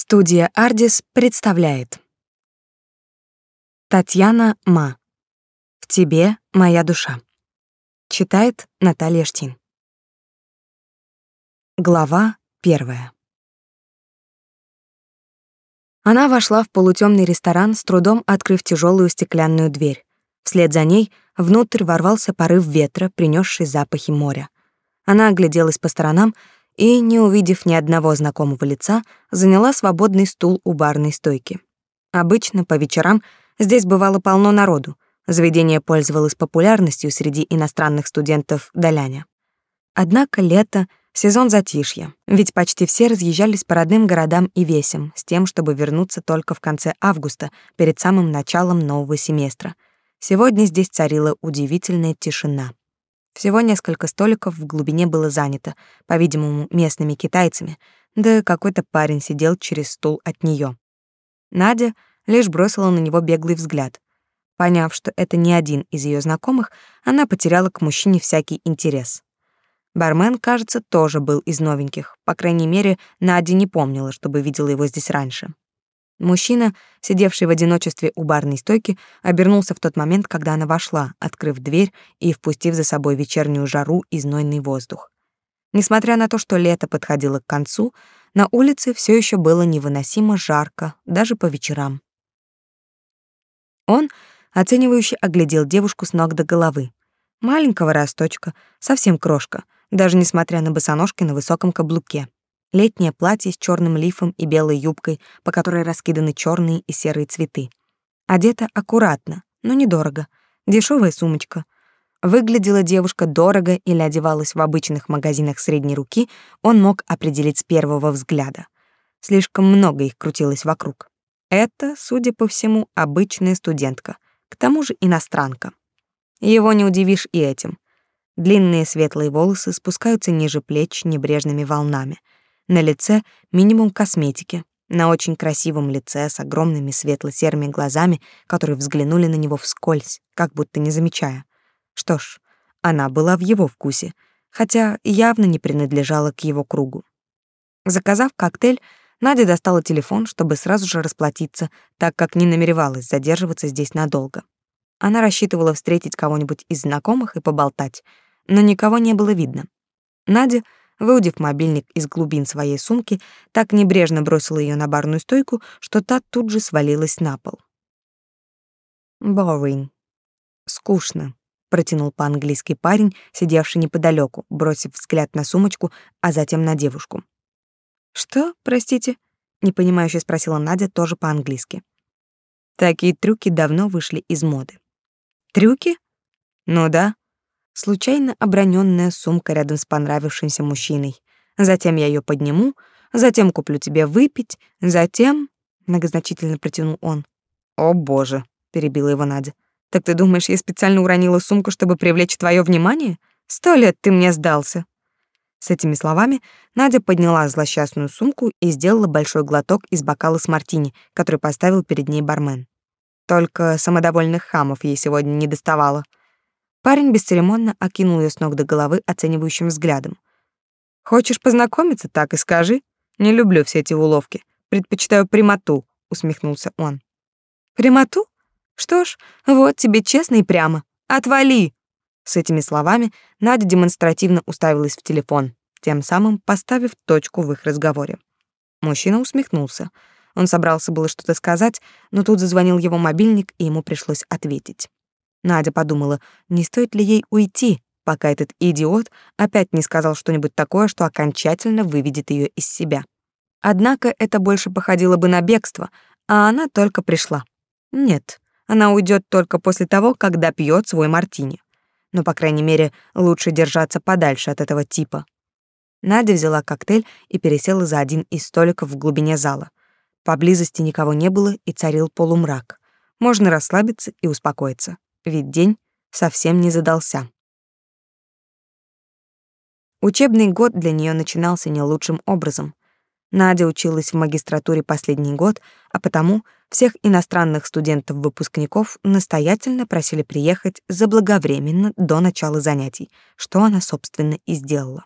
Студия «Ардис» представляет Татьяна Ма «В тебе моя душа» Читает Наталья Штин Глава первая Она вошла в полутемный ресторан, с трудом открыв тяжелую стеклянную дверь. Вслед за ней внутрь ворвался порыв ветра, принесший запахи моря. Она огляделась по сторонам и, не увидев ни одного знакомого лица, заняла свободный стул у барной стойки. Обычно по вечерам здесь бывало полно народу. Заведение пользовалось популярностью среди иностранных студентов Даляня. Однако лето — сезон затишья, ведь почти все разъезжались по родным городам и весям с тем, чтобы вернуться только в конце августа, перед самым началом нового семестра. Сегодня здесь царила удивительная тишина. Всего несколько столиков в глубине было занято, по-видимому, местными китайцами, да какой-то парень сидел через стул от нее. Надя лишь бросила на него беглый взгляд. Поняв, что это не один из ее знакомых, она потеряла к мужчине всякий интерес. Бармен, кажется, тоже был из новеньких. По крайней мере, Надя не помнила, чтобы видела его здесь раньше. Мужчина, сидевший в одиночестве у барной стойки, обернулся в тот момент, когда она вошла, открыв дверь и впустив за собой вечернюю жару и знойный воздух. Несмотря на то, что лето подходило к концу, на улице все еще было невыносимо жарко, даже по вечерам. Он оценивающе оглядел девушку с ног до головы. Маленького росточка, совсем крошка, даже несмотря на босоножки на высоком каблуке. Летнее платье с черным лифом и белой юбкой, по которой раскиданы черные и серые цветы. Одета аккуратно, но недорого. Дешевая сумочка. Выглядела девушка дорого или одевалась в обычных магазинах средней руки, он мог определить с первого взгляда. Слишком много их крутилось вокруг. Это, судя по всему, обычная студентка, к тому же иностранка. Его не удивишь и этим. Длинные светлые волосы спускаются ниже плеч небрежными волнами — на лице минимум косметики. На очень красивом лице с огромными светло-серыми глазами, которые взглянули на него вскользь, как будто не замечая. Что ж, она была в его вкусе, хотя явно не принадлежала к его кругу. Заказав коктейль, Надя достала телефон, чтобы сразу же расплатиться, так как не намеревалась задерживаться здесь надолго. Она рассчитывала встретить кого-нибудь из знакомых и поболтать, но никого не было видно. Надя Выудив мобильник из глубин своей сумки, так небрежно бросила ее на барную стойку, что та тут же свалилась на пол. Boring. Скучно, протянул по-английски парень, сидевший неподалеку, бросив взгляд на сумочку, а затем на девушку. Что, простите? непонимающе спросила Надя тоже по-английски. Такие трюки давно вышли из моды. Трюки? Ну да, случайно оброненная сумка рядом с понравившимся мужчиной. Затем я ее подниму, затем куплю тебе выпить, затем, многозначительно протянул он. О, боже, перебила его Надя. Так ты думаешь, я специально уронила сумку, чтобы привлечь твое внимание? Сто лет ты мне сдался. С этими словами Надя подняла злосчастную сумку и сделала большой глоток из бокала с мартини, который поставил перед ней бармен. Только самодовольных хамов ей сегодня не доставало. Парень бесцеремонно окинул ее с ног до головы оценивающим взглядом. «Хочешь познакомиться, так и скажи. Не люблю все эти уловки. Предпочитаю прямоту», — усмехнулся он. «Прямоту? Что ж, вот тебе честно и прямо. Отвали!» С этими словами Надя демонстративно уставилась в телефон, тем самым поставив точку в их разговоре. Мужчина усмехнулся. Он собрался было что-то сказать, но тут зазвонил его мобильник, и ему пришлось ответить. Надя подумала, не стоит ли ей уйти, пока этот идиот опять не сказал что-нибудь такое, что окончательно выведет ее из себя. Однако это больше походило бы на бегство, а она только пришла. Нет, она уйдет только после того, когда пьет свой мартини. Но, по крайней мере, лучше держаться подальше от этого типа. Надя взяла коктейль и пересела за один из столиков в глубине зала. Поблизости никого не было и царил полумрак. Можно расслабиться и успокоиться ведь день совсем не задался. Учебный год для нее начинался не лучшим образом. Надя училась в магистратуре последний год, а потому всех иностранных студентов-выпускников настоятельно просили приехать заблаговременно до начала занятий, что она, собственно, и сделала.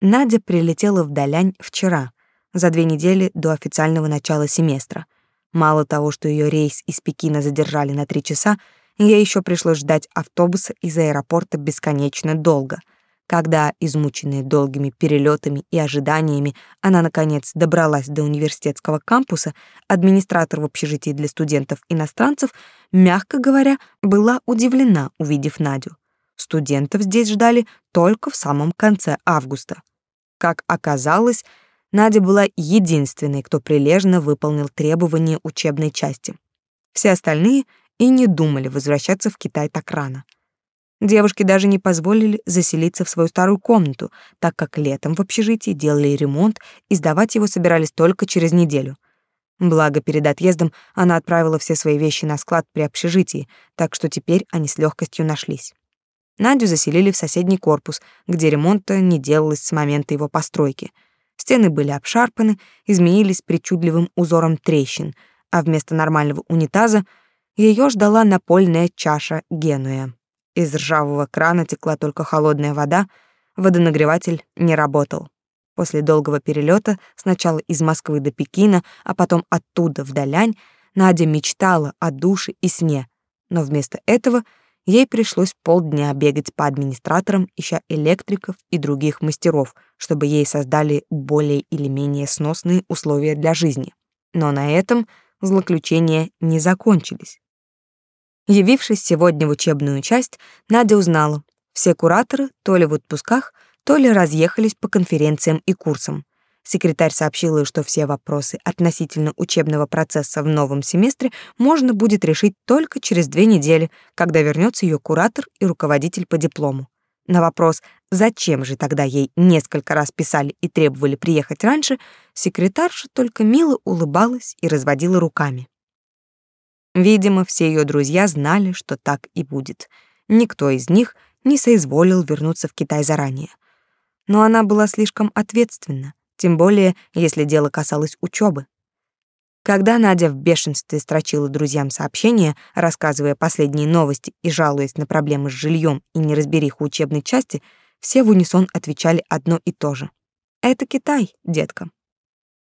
Надя прилетела в Далянь вчера, за две недели до официального начала семестра. Мало того, что ее рейс из Пекина задержали на три часа, ей еще пришлось ждать автобуса из аэропорта бесконечно долго — когда, измученная долгими перелетами и ожиданиями, она наконец добралась до университетского кампуса, администратор в общежитии для студентов-иностранцев, мягко говоря, была удивлена, увидев Надю. Студентов здесь ждали только в самом конце августа. Как оказалось, Надя была единственной, кто прилежно выполнил требования учебной части. Все остальные и не думали возвращаться в Китай так рано — Девушки даже не позволили заселиться в свою старую комнату, так как летом в общежитии делали ремонт и сдавать его собирались только через неделю. Благо, перед отъездом она отправила все свои вещи на склад при общежитии, так что теперь они с легкостью нашлись. Надю заселили в соседний корпус, где ремонта не делалось с момента его постройки. Стены были обшарпаны, изменились причудливым узором трещин, а вместо нормального унитаза ее ждала напольная чаша Генуя. Из ржавого крана текла только холодная вода, водонагреватель не работал. После долгого перелета, сначала из Москвы до Пекина, а потом оттуда в Далянь, Надя мечтала о душе и сне, но вместо этого ей пришлось полдня бегать по администраторам, ища электриков и других мастеров, чтобы ей создали более или менее сносные условия для жизни. Но на этом злоключения не закончились. Явившись сегодня в учебную часть, Надя узнала, все кураторы то ли в отпусках, то ли разъехались по конференциям и курсам. Секретарь сообщила, что все вопросы относительно учебного процесса в новом семестре можно будет решить только через две недели, когда вернется ее куратор и руководитель по диплому. На вопрос, зачем же тогда ей несколько раз писали и требовали приехать раньше, секретарша только мило улыбалась и разводила руками. Видимо, все ее друзья знали, что так и будет. Никто из них не соизволил вернуться в Китай заранее. Но она была слишком ответственна, тем более, если дело касалось учебы. Когда Надя в бешенстве строчила друзьям сообщения, рассказывая последние новости и жалуясь на проблемы с жильем и неразбериху учебной части, все в унисон отвечали одно и то же. «Это Китай, детка».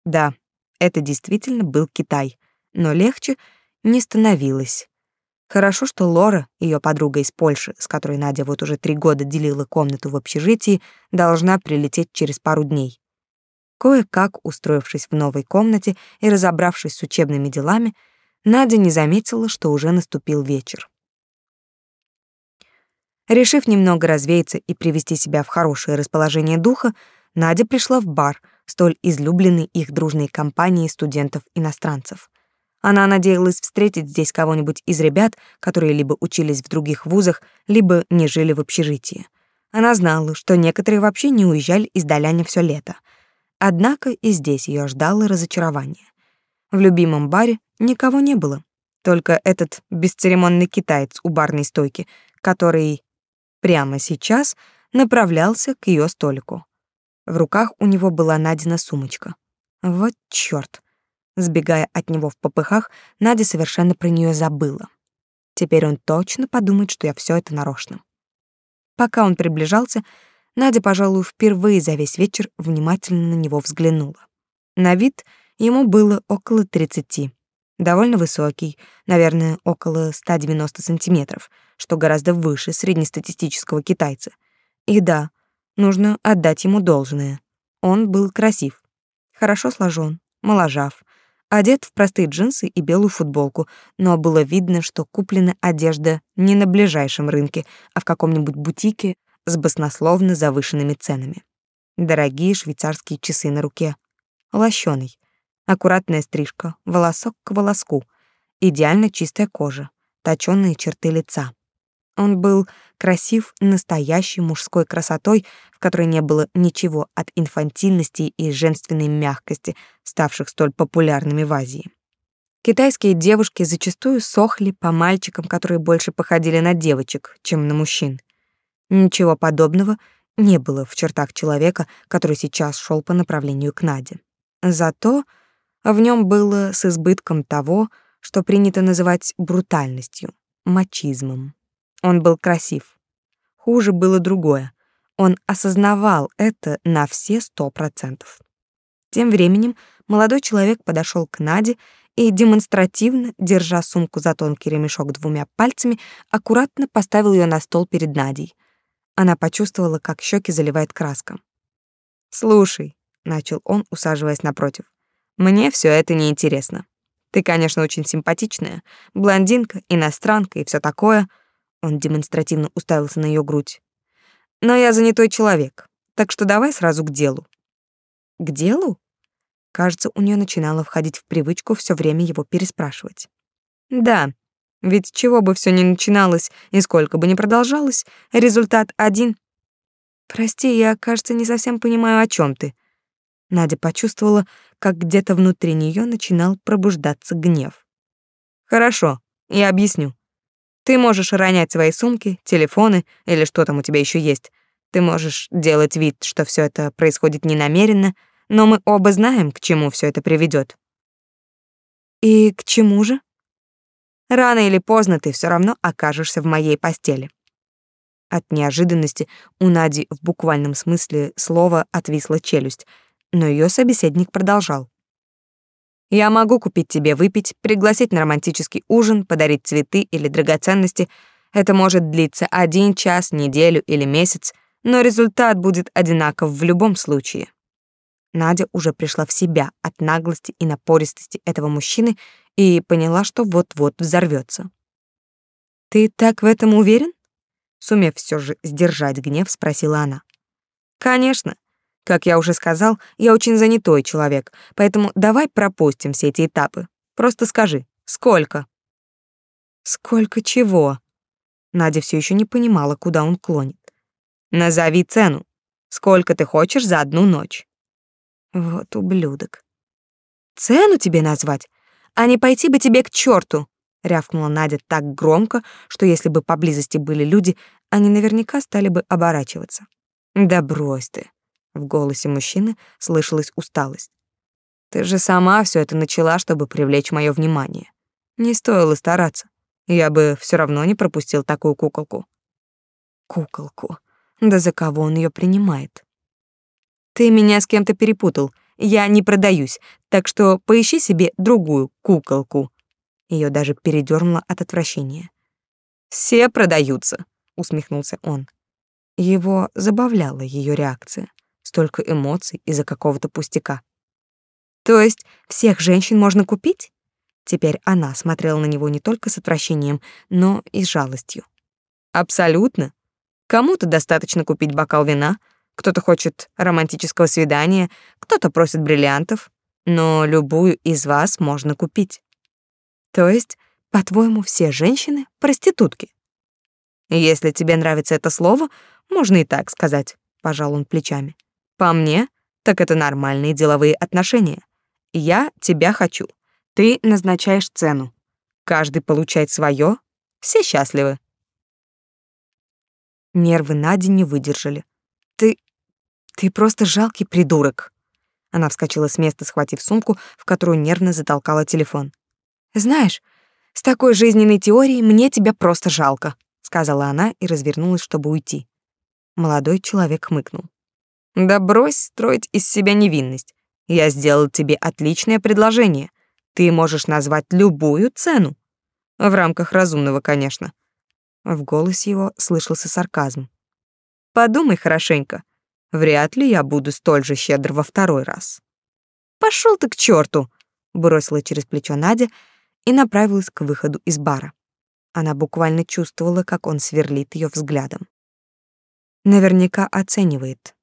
Да, это действительно был Китай, но легче — не становилось. Хорошо, что Лора, ее подруга из Польши, с которой Надя вот уже три года делила комнату в общежитии, должна прилететь через пару дней. Кое-как, устроившись в новой комнате и разобравшись с учебными делами, Надя не заметила, что уже наступил вечер. Решив немного развеяться и привести себя в хорошее расположение духа, Надя пришла в бар, столь излюбленный их дружной компанией студентов-иностранцев. Она надеялась встретить здесь кого-нибудь из ребят, которые либо учились в других вузах, либо не жили в общежитии. Она знала, что некоторые вообще не уезжали из Даляня все лето. Однако и здесь ее ждало разочарование. В любимом баре никого не было. Только этот бесцеремонный китаец у барной стойки, который прямо сейчас направлялся к ее столику. В руках у него была Надина сумочка. Вот чёрт. Сбегая от него в попыхах, Надя совершенно про нее забыла. Теперь он точно подумает, что я все это нарочно. Пока он приближался, Надя, пожалуй, впервые за весь вечер внимательно на него взглянула. На вид ему было около тридцати. Довольно высокий, наверное, около 190 сантиметров, что гораздо выше среднестатистического китайца. И да, нужно отдать ему должное. Он был красив, хорошо сложен, моложав, одет в простые джинсы и белую футболку, но было видно, что куплена одежда не на ближайшем рынке, а в каком-нибудь бутике с баснословно завышенными ценами. Дорогие швейцарские часы на руке, лощеный, аккуратная стрижка, волосок к волоску, идеально чистая кожа, точёные черты лица. Он был красив настоящей мужской красотой, в которой не было ничего от инфантильности и женственной мягкости, ставших столь популярными в Азии. Китайские девушки зачастую сохли по мальчикам, которые больше походили на девочек, чем на мужчин. Ничего подобного не было в чертах человека, который сейчас шел по направлению к Наде. Зато в нем было с избытком того, что принято называть брутальностью, мачизмом. Он был красив. Хуже было другое. Он осознавал это на все сто процентов. Тем временем молодой человек подошел к Наде и демонстративно, держа сумку за тонкий ремешок двумя пальцами, аккуратно поставил ее на стол перед Надей. Она почувствовала, как щеки заливает краска. «Слушай», — начал он, усаживаясь напротив, — «мне все это неинтересно. Ты, конечно, очень симпатичная, блондинка, иностранка и все такое». Он демонстративно уставился на ее грудь. «Но я занятой человек, так что давай сразу к делу». «К делу?» Кажется, у нее начинало входить в привычку все время его переспрашивать. Да, ведь чего бы все ни начиналось и сколько бы ни продолжалось, результат один. Прости, я, кажется, не совсем понимаю, о чем ты. Надя почувствовала, как где-то внутри нее начинал пробуждаться гнев. Хорошо, я объясню. Ты можешь ронять свои сумки, телефоны или что там у тебя еще есть. Ты можешь делать вид, что все это происходит ненамеренно, но мы оба знаем, к чему все это приведет. И к чему же? Рано или поздно ты все равно окажешься в моей постели. От неожиданности у Нади в буквальном смысле слова отвисла челюсть, но ее собеседник продолжал. Я могу купить тебе выпить, пригласить на романтический ужин, подарить цветы или драгоценности. Это может длиться один час, неделю или месяц, но результат будет одинаков в любом случае. Надя уже пришла в себя от наглости и напористости этого мужчины и поняла, что вот-вот взорвется. «Ты так в этом уверен?» Сумев все же сдержать гнев, спросила она. «Конечно. Как я уже сказал, я очень занятой человек, поэтому давай пропустим все эти этапы. Просто скажи, сколько?» «Сколько чего?» Надя все еще не понимала, куда он клонит. «Назови цену. Сколько ты хочешь за одну ночь?» Вот ублюдок. Цену тебе назвать? А не пойти бы тебе к черту? рявкнула Надя так громко, что если бы поблизости были люди, они наверняка стали бы оборачиваться. Да брось ты. В голосе мужчины слышалась усталость. Ты же сама все это начала, чтобы привлечь мое внимание. Не стоило стараться. Я бы все равно не пропустил такую куколку. Куколку. Да за кого он ее принимает? Ты меня с кем-то перепутал. Я не продаюсь, так что поищи себе другую куколку. Ее даже передернуло от отвращения. Все продаются, усмехнулся он. Его забавляла ее реакция. Столько эмоций из-за какого-то пустяка. То есть всех женщин можно купить? Теперь она смотрела на него не только с отвращением, но и с жалостью. Абсолютно. Кому-то достаточно купить бокал вина, кто-то хочет романтического свидания, кто-то просит бриллиантов, но любую из вас можно купить. То есть, по-твоему, все женщины проститутки? Если тебе нравится это слово, можно и так сказать, пожал он плечами. По мне, так это нормальные деловые отношения. Я тебя хочу. Ты назначаешь цену. Каждый получает свое, все счастливы. Нервы Нади не выдержали. Ты... ты просто жалкий придурок. Она вскочила с места, схватив сумку, в которую нервно затолкала телефон. Знаешь, с такой жизненной теорией мне тебя просто жалко, сказала она и развернулась, чтобы уйти. Молодой человек хмыкнул. Да брось строить из себя невинность. Я сделал тебе отличное предложение. Ты можешь назвать любую цену. В рамках разумного, конечно. В голосе его слышался сарказм. Подумай хорошенько. Вряд ли я буду столь же щедр во второй раз. Пошел ты к черту! бросила через плечо Надя и направилась к выходу из бара. Она буквально чувствовала, как он сверлит ее взглядом. Наверняка оценивает.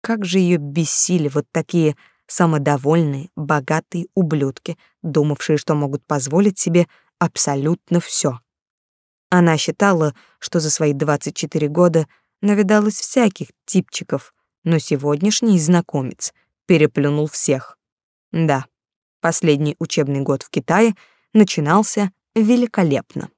Как же ее бесили вот такие самодовольные, богатые ублюдки, думавшие, что могут позволить себе абсолютно все. Она считала, что за свои 24 года навидалось всяких типчиков, но сегодняшний знакомец переплюнул всех. Да, последний учебный год в Китае начинался великолепно.